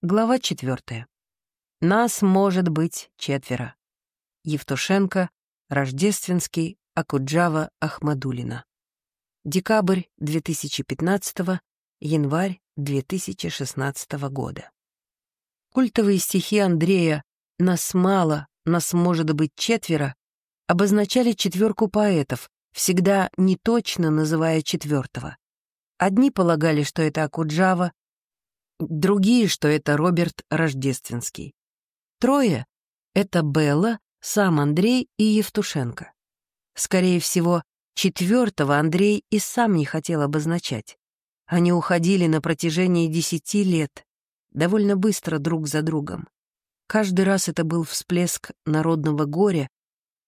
Глава четвертая. Нас может быть четверо. Евтушенко, Рождественский, Акуджава, Ахмадулина. Декабрь 2015, январь 2016 года. Культовые стихи Андрея «Нас мало, нас может быть четверо» обозначали четверку поэтов, всегда неточно называя четвертого. Одни полагали, что это Акуджава, другие, что это Роберт Рождественский. Трое — это Белла, сам Андрей и Евтушенко. Скорее всего, четвертого Андрей и сам не хотел обозначать. Они уходили на протяжении десяти лет, довольно быстро друг за другом. Каждый раз это был всплеск народного горя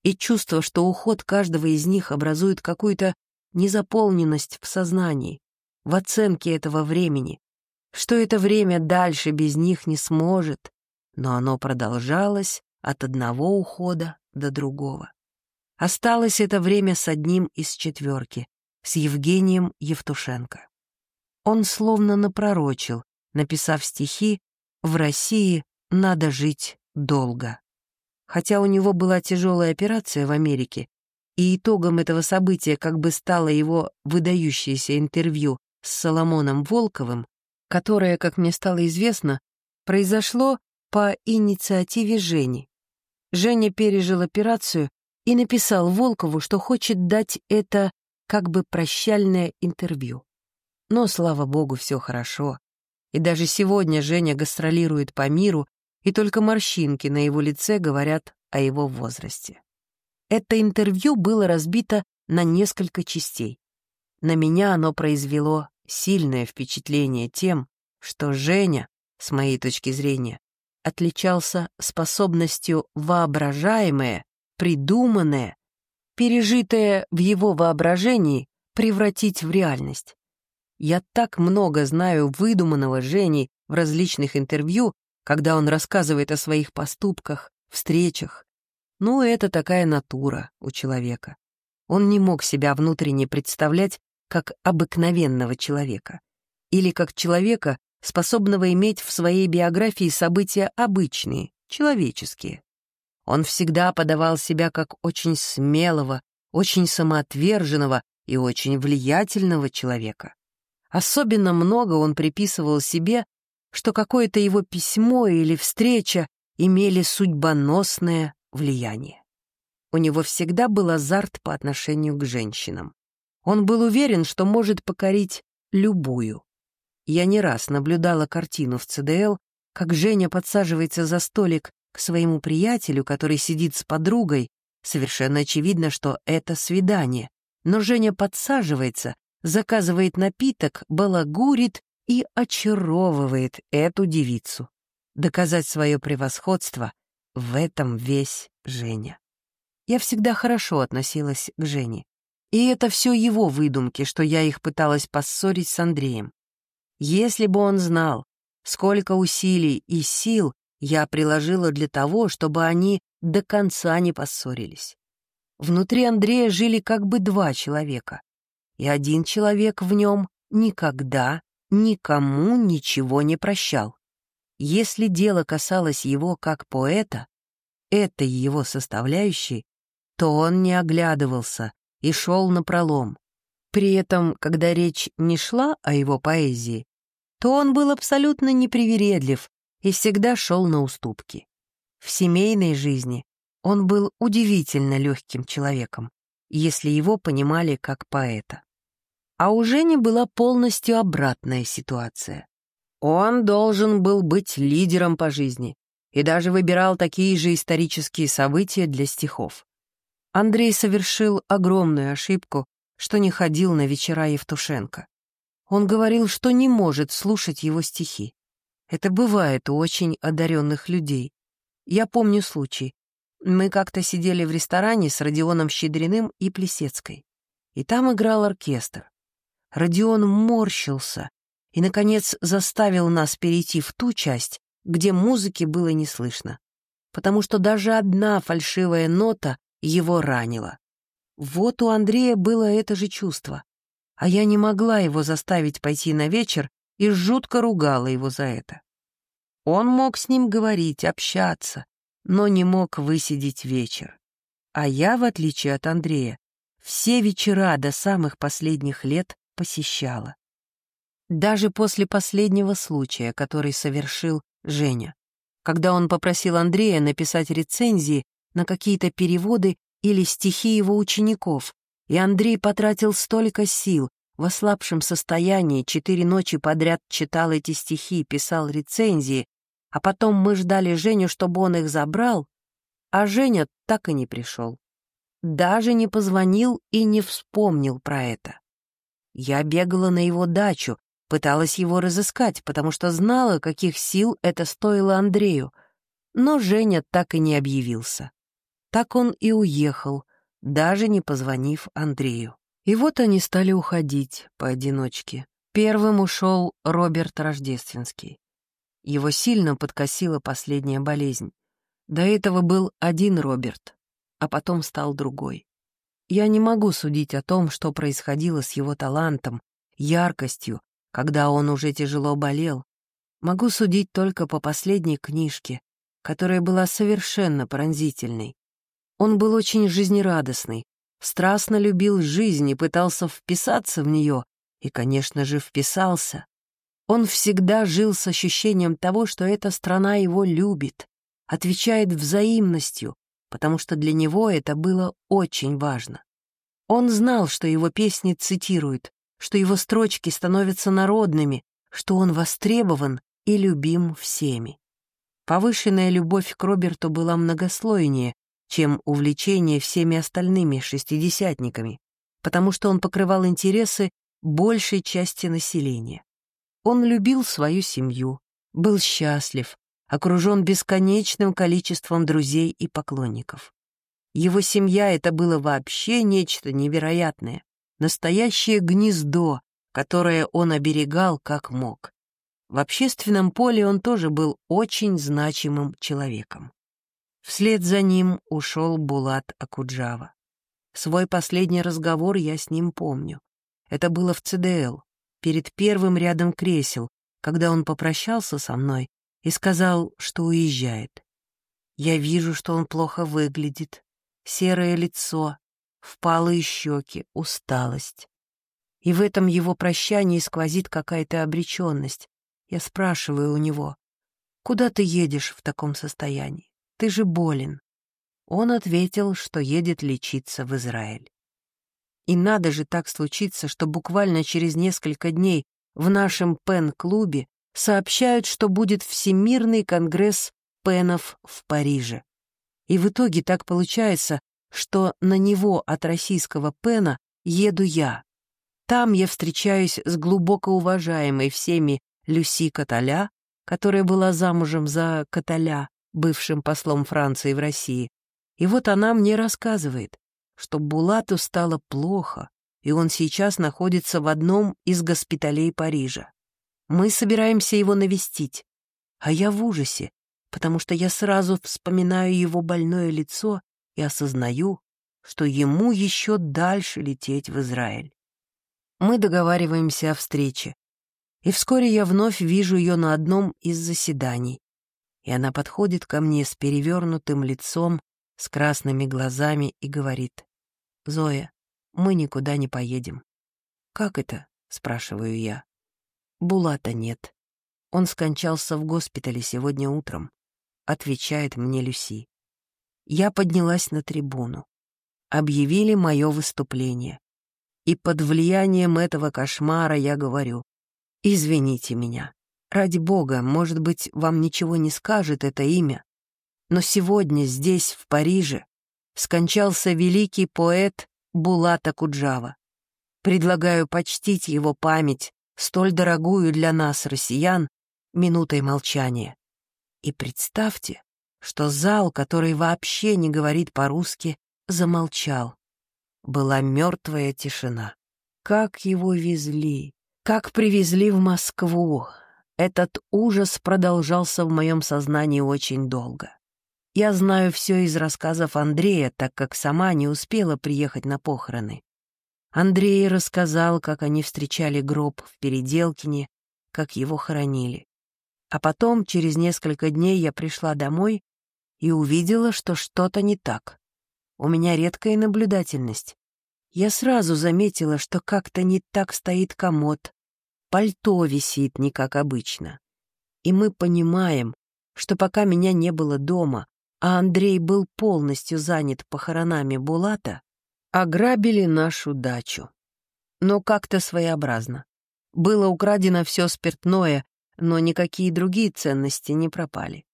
и чувство, что уход каждого из них образует какую-то незаполненность в сознании, в оценке этого времени, что это время дальше без них не сможет, но оно продолжалось от одного ухода до другого. Осталось это время с одним из четверки, с Евгением Евтушенко. Он словно напророчил, написав стихи «В России надо жить долго». Хотя у него была тяжелая операция в Америке, и итогом этого события как бы стало его выдающееся интервью с Соломоном Волковым, которое, как мне стало известно, произошло по инициативе Жени. Женя пережил операцию и написал Волкову, что хочет дать это как бы прощальное интервью. Но, слава богу, все хорошо. И даже сегодня Женя гастролирует по миру, и только морщинки на его лице говорят о его возрасте. Это интервью было разбито на несколько частей. На меня оно произвело сильное впечатление тем, что Женя, с моей точки зрения, отличался способностью воображаемое, придуманное, пережитое в его воображении превратить в реальность. Я так много знаю выдуманного Жени в различных интервью, когда он рассказывает о своих поступках, встречах. Ну, это такая натура у человека. Он не мог себя внутренне представлять как обыкновенного человека или как человека, способного иметь в своей биографии события обычные, человеческие. Он всегда подавал себя как очень смелого, очень самоотверженного и очень влиятельного человека. Особенно много он приписывал себе, что какое-то его письмо или встреча имели судьбоносное влияние. У него всегда был азарт по отношению к женщинам. Он был уверен, что может покорить любую. Я не раз наблюдала картину в ЦДЛ, как Женя подсаживается за столик к своему приятелю, который сидит с подругой. Совершенно очевидно, что это свидание. Но Женя подсаживается, заказывает напиток, балагурит и очаровывает эту девицу. Доказать свое превосходство — в этом весь Женя. Я всегда хорошо относилась к Жене. И это все его выдумки, что я их пыталась поссорить с Андреем. Если бы он знал, сколько усилий и сил я приложила для того, чтобы они до конца не поссорились. Внутри Андрея жили как бы два человека, и один человек в нем никогда никому ничего не прощал. Если дело касалось его как поэта, этой его составляющей, то он не оглядывался, и шел напролом. При этом, когда речь не шла о его поэзии, то он был абсолютно непривередлив и всегда шел на уступки. В семейной жизни он был удивительно легким человеком, если его понимали как поэта. А у Жени была полностью обратная ситуация. Он должен был быть лидером по жизни и даже выбирал такие же исторические события для стихов. Андрей совершил огромную ошибку, что не ходил на вечера Евтушенко. Он говорил, что не может слушать его стихи. Это бывает у очень одаренных людей. Я помню случай. Мы как-то сидели в ресторане с Родионом Щедриным и Плесецкой. И там играл оркестр. Родион морщился и, наконец, заставил нас перейти в ту часть, где музыки было не слышно. Потому что даже одна фальшивая нота его ранило. Вот у Андрея было это же чувство. А я не могла его заставить пойти на вечер и жутко ругала его за это. Он мог с ним говорить, общаться, но не мог высидеть вечер. А я, в отличие от Андрея, все вечера до самых последних лет посещала. Даже после последнего случая, который совершил Женя, когда он попросил Андрея написать рецензии на какие-то переводы или стихи его учеников, и Андрей потратил столько сил, в ослабшем состоянии четыре ночи подряд читал эти стихи, писал рецензии, а потом мы ждали Женю, чтобы он их забрал, а Женя так и не пришел. Даже не позвонил и не вспомнил про это. Я бегала на его дачу, пыталась его разыскать, потому что знала, каких сил это стоило Андрею, но Женя так и не объявился. Так он и уехал, даже не позвонив Андрею. И вот они стали уходить поодиночке. Первым ушел Роберт Рождественский. Его сильно подкосила последняя болезнь. До этого был один Роберт, а потом стал другой. Я не могу судить о том, что происходило с его талантом, яркостью, когда он уже тяжело болел. Могу судить только по последней книжке, которая была совершенно пронзительной. Он был очень жизнерадостный, страстно любил жизнь и пытался вписаться в нее, и, конечно же, вписался. Он всегда жил с ощущением того, что эта страна его любит, отвечает взаимностью, потому что для него это было очень важно. Он знал, что его песни цитируют, что его строчки становятся народными, что он востребован и любим всеми. Повышенная любовь к Роберту была многослойнее, чем увлечение всеми остальными шестидесятниками, потому что он покрывал интересы большей части населения. Он любил свою семью, был счастлив, окружен бесконечным количеством друзей и поклонников. Его семья — это было вообще нечто невероятное, настоящее гнездо, которое он оберегал как мог. В общественном поле он тоже был очень значимым человеком. Вслед за ним ушел Булат Акуджава. Свой последний разговор я с ним помню. Это было в ЦДЛ, перед первым рядом кресел, когда он попрощался со мной и сказал, что уезжает. Я вижу, что он плохо выглядит. Серое лицо, впалые щеки, усталость. И в этом его прощании сквозит какая-то обреченность. Я спрашиваю у него, «Куда ты едешь в таком состоянии?» Ты же болен». Он ответил, что едет лечиться в Израиль. И надо же так случиться, что буквально через несколько дней в нашем Пен-клубе сообщают, что будет Всемирный конгресс пенов в Париже. И в итоге так получается, что на него от российского пена еду я. Там я встречаюсь с глубоко уважаемой всеми Люси Каталя, которая была замужем за Каталя, бывшим послом Франции в России. И вот она мне рассказывает, что Булату стало плохо, и он сейчас находится в одном из госпиталей Парижа. Мы собираемся его навестить, а я в ужасе, потому что я сразу вспоминаю его больное лицо и осознаю, что ему еще дальше лететь в Израиль. Мы договариваемся о встрече, и вскоре я вновь вижу ее на одном из заседаний, и она подходит ко мне с перевернутым лицом, с красными глазами и говорит, «Зоя, мы никуда не поедем». «Как это?» — спрашиваю я. «Булата нет. Он скончался в госпитале сегодня утром», — отвечает мне Люси. Я поднялась на трибуну. Объявили мое выступление. И под влиянием этого кошмара я говорю, «Извините меня, Ради бога, может быть, вам ничего не скажет это имя, но сегодня здесь, в Париже, скончался великий поэт Булата Куджава. Предлагаю почтить его память, столь дорогую для нас, россиян, минутой молчания. И представьте, что зал, который вообще не говорит по-русски, замолчал. Была мертвая тишина. Как его везли, как привезли в Москву, этот ужас продолжался в моем сознании очень долго. Я знаю все из рассказов Андрея, так как сама не успела приехать на похороны. Андрей рассказал, как они встречали гроб в Переделкине, как его хоронили. А потом, через несколько дней, я пришла домой и увидела, что что-то не так. У меня редкая наблюдательность. Я сразу заметила, что как-то не так стоит комод, пальто висит не как обычно. И мы понимаем, что пока меня не было дома, а Андрей был полностью занят похоронами Булата, ограбили нашу дачу. Но как-то своеобразно. Было украдено все спиртное, но никакие другие ценности не пропали.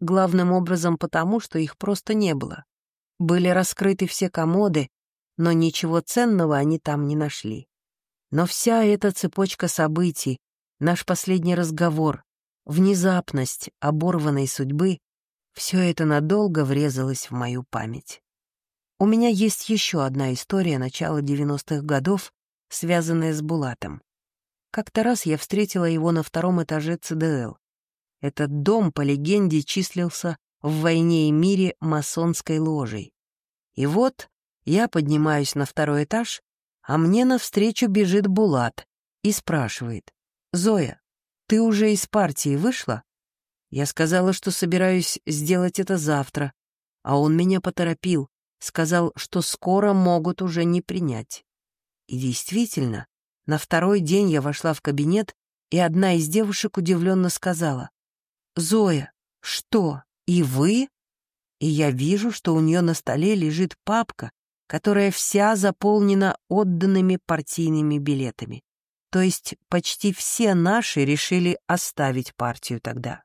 Главным образом потому, что их просто не было. Были раскрыты все комоды, но ничего ценного они там не нашли. Но вся эта цепочка событий, наш последний разговор, внезапность оборванной судьбы — все это надолго врезалось в мою память. У меня есть еще одна история начала 90-х годов, связанная с Булатом. Как-то раз я встретила его на втором этаже ЦДЛ. Этот дом, по легенде, числился в «Войне и мире» масонской ложей. И вот я поднимаюсь на второй этаж, а мне навстречу бежит Булат и спрашивает. «Зоя, ты уже из партии вышла?» Я сказала, что собираюсь сделать это завтра, а он меня поторопил, сказал, что скоро могут уже не принять. И действительно, на второй день я вошла в кабинет, и одна из девушек удивленно сказала, «Зоя, что, и вы?» И я вижу, что у нее на столе лежит папка, которая вся заполнена отданными партийными билетами. То есть почти все наши решили оставить партию тогда.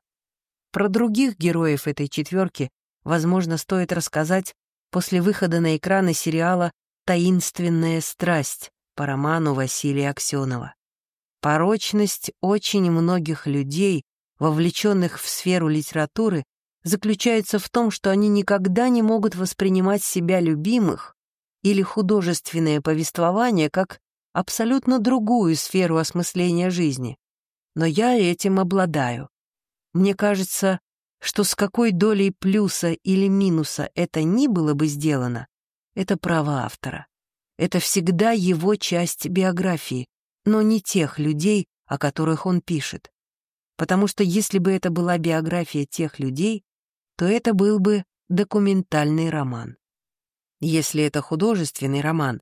Про других героев этой четверки, возможно, стоит рассказать после выхода на экраны сериала «Таинственная страсть» по роману Василия Аксенова. Порочность очень многих людей, вовлеченных в сферу литературы, заключается в том, что они никогда не могут воспринимать себя любимых или художественное повествование как абсолютно другую сферу осмысления жизни. Но я этим обладаю. Мне кажется, что с какой долей плюса или минуса это ни было бы сделано, это право автора. Это всегда его часть биографии, но не тех людей, о которых он пишет. Потому что если бы это была биография тех людей, то это был бы документальный роман. Если это художественный роман,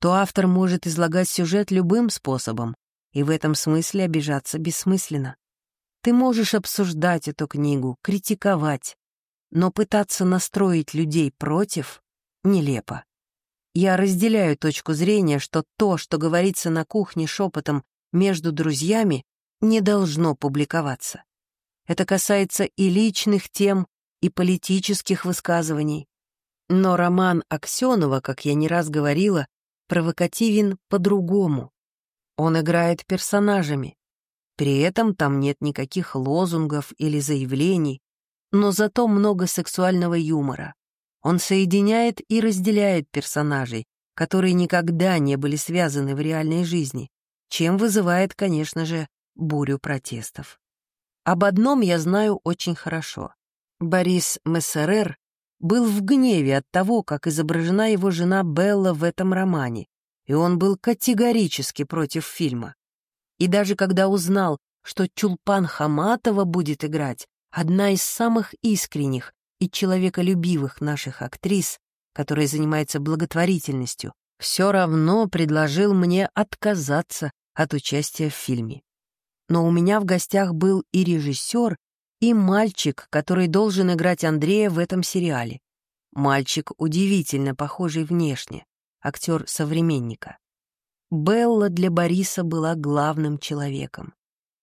то автор может излагать сюжет любым способом, и в этом смысле обижаться бессмысленно. Ты можешь обсуждать эту книгу, критиковать, но пытаться настроить людей против — нелепо. Я разделяю точку зрения, что то, что говорится на кухне шепотом между друзьями, не должно публиковаться. Это касается и личных тем, и политических высказываний. Но роман Аксенова, как я не раз говорила, провокативен по-другому. Он играет персонажами. При этом там нет никаких лозунгов или заявлений, но зато много сексуального юмора. Он соединяет и разделяет персонажей, которые никогда не были связаны в реальной жизни, чем вызывает, конечно же, бурю протестов. Об одном я знаю очень хорошо. Борис Мессерер был в гневе от того, как изображена его жена Белла в этом романе, и он был категорически против фильма. И даже когда узнал, что Чулпан Хаматова будет играть, одна из самых искренних и человеколюбивых наших актрис, которая занимается благотворительностью, все равно предложил мне отказаться от участия в фильме. Но у меня в гостях был и режиссер, и мальчик, который должен играть Андрея в этом сериале. Мальчик удивительно похожий внешне, актер современника. Белла для Бориса была главным человеком.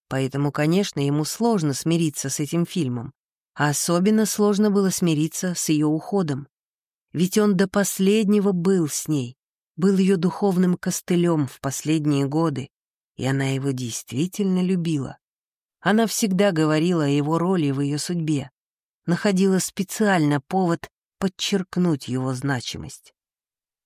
Поэтому, конечно, ему сложно смириться с этим фильмом, а особенно сложно было смириться с ее уходом. Ведь он до последнего был с ней, был ее духовным костылем в последние годы, и она его действительно любила. Она всегда говорила о его роли в ее судьбе, находила специально повод подчеркнуть его значимость.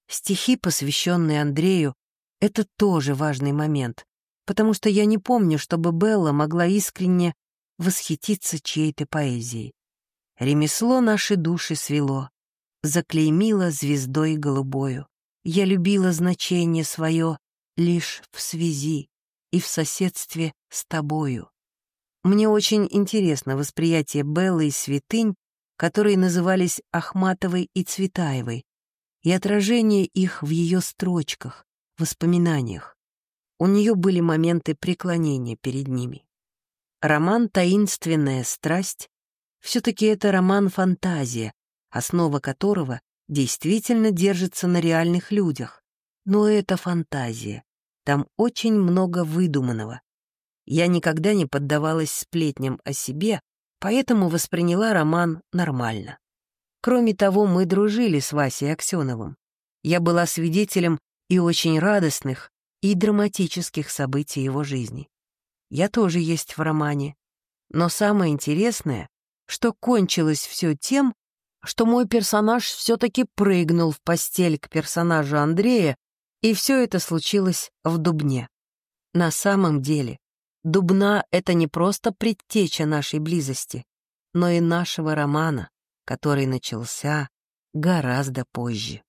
Стихи, посвященные Андрею, это тоже важный момент, потому что я не помню, чтобы Белла могла искренне восхититься чьей-то поэзией. Ремесло наши души свело, заклеймило звездой голубою. Я любила значение свое лишь в связи и в соседстве с тобою. Мне очень интересно восприятие Беллы и святынь, которые назывались Ахматовой и Цветаевой, и отражение их в ее строчках, воспоминаниях. У нее были моменты преклонения перед ними. Роман «Таинственная страсть» все-таки это роман-фантазия, основа которого действительно держится на реальных людях. Но это фантазия. Там очень много выдуманного. Я никогда не поддавалась сплетням о себе, поэтому восприняла роман нормально. Кроме того, мы дружили с Васей Аксеновым. Я была свидетелем и очень радостных, и драматических событий его жизни. Я тоже есть в романе. Но самое интересное, что кончилось все тем, что мой персонаж все-таки прыгнул в постель к персонажу Андрея, и все это случилось в Дубне. На самом деле, Дубна — это не просто предтеча нашей близости, но и нашего романа, который начался гораздо позже.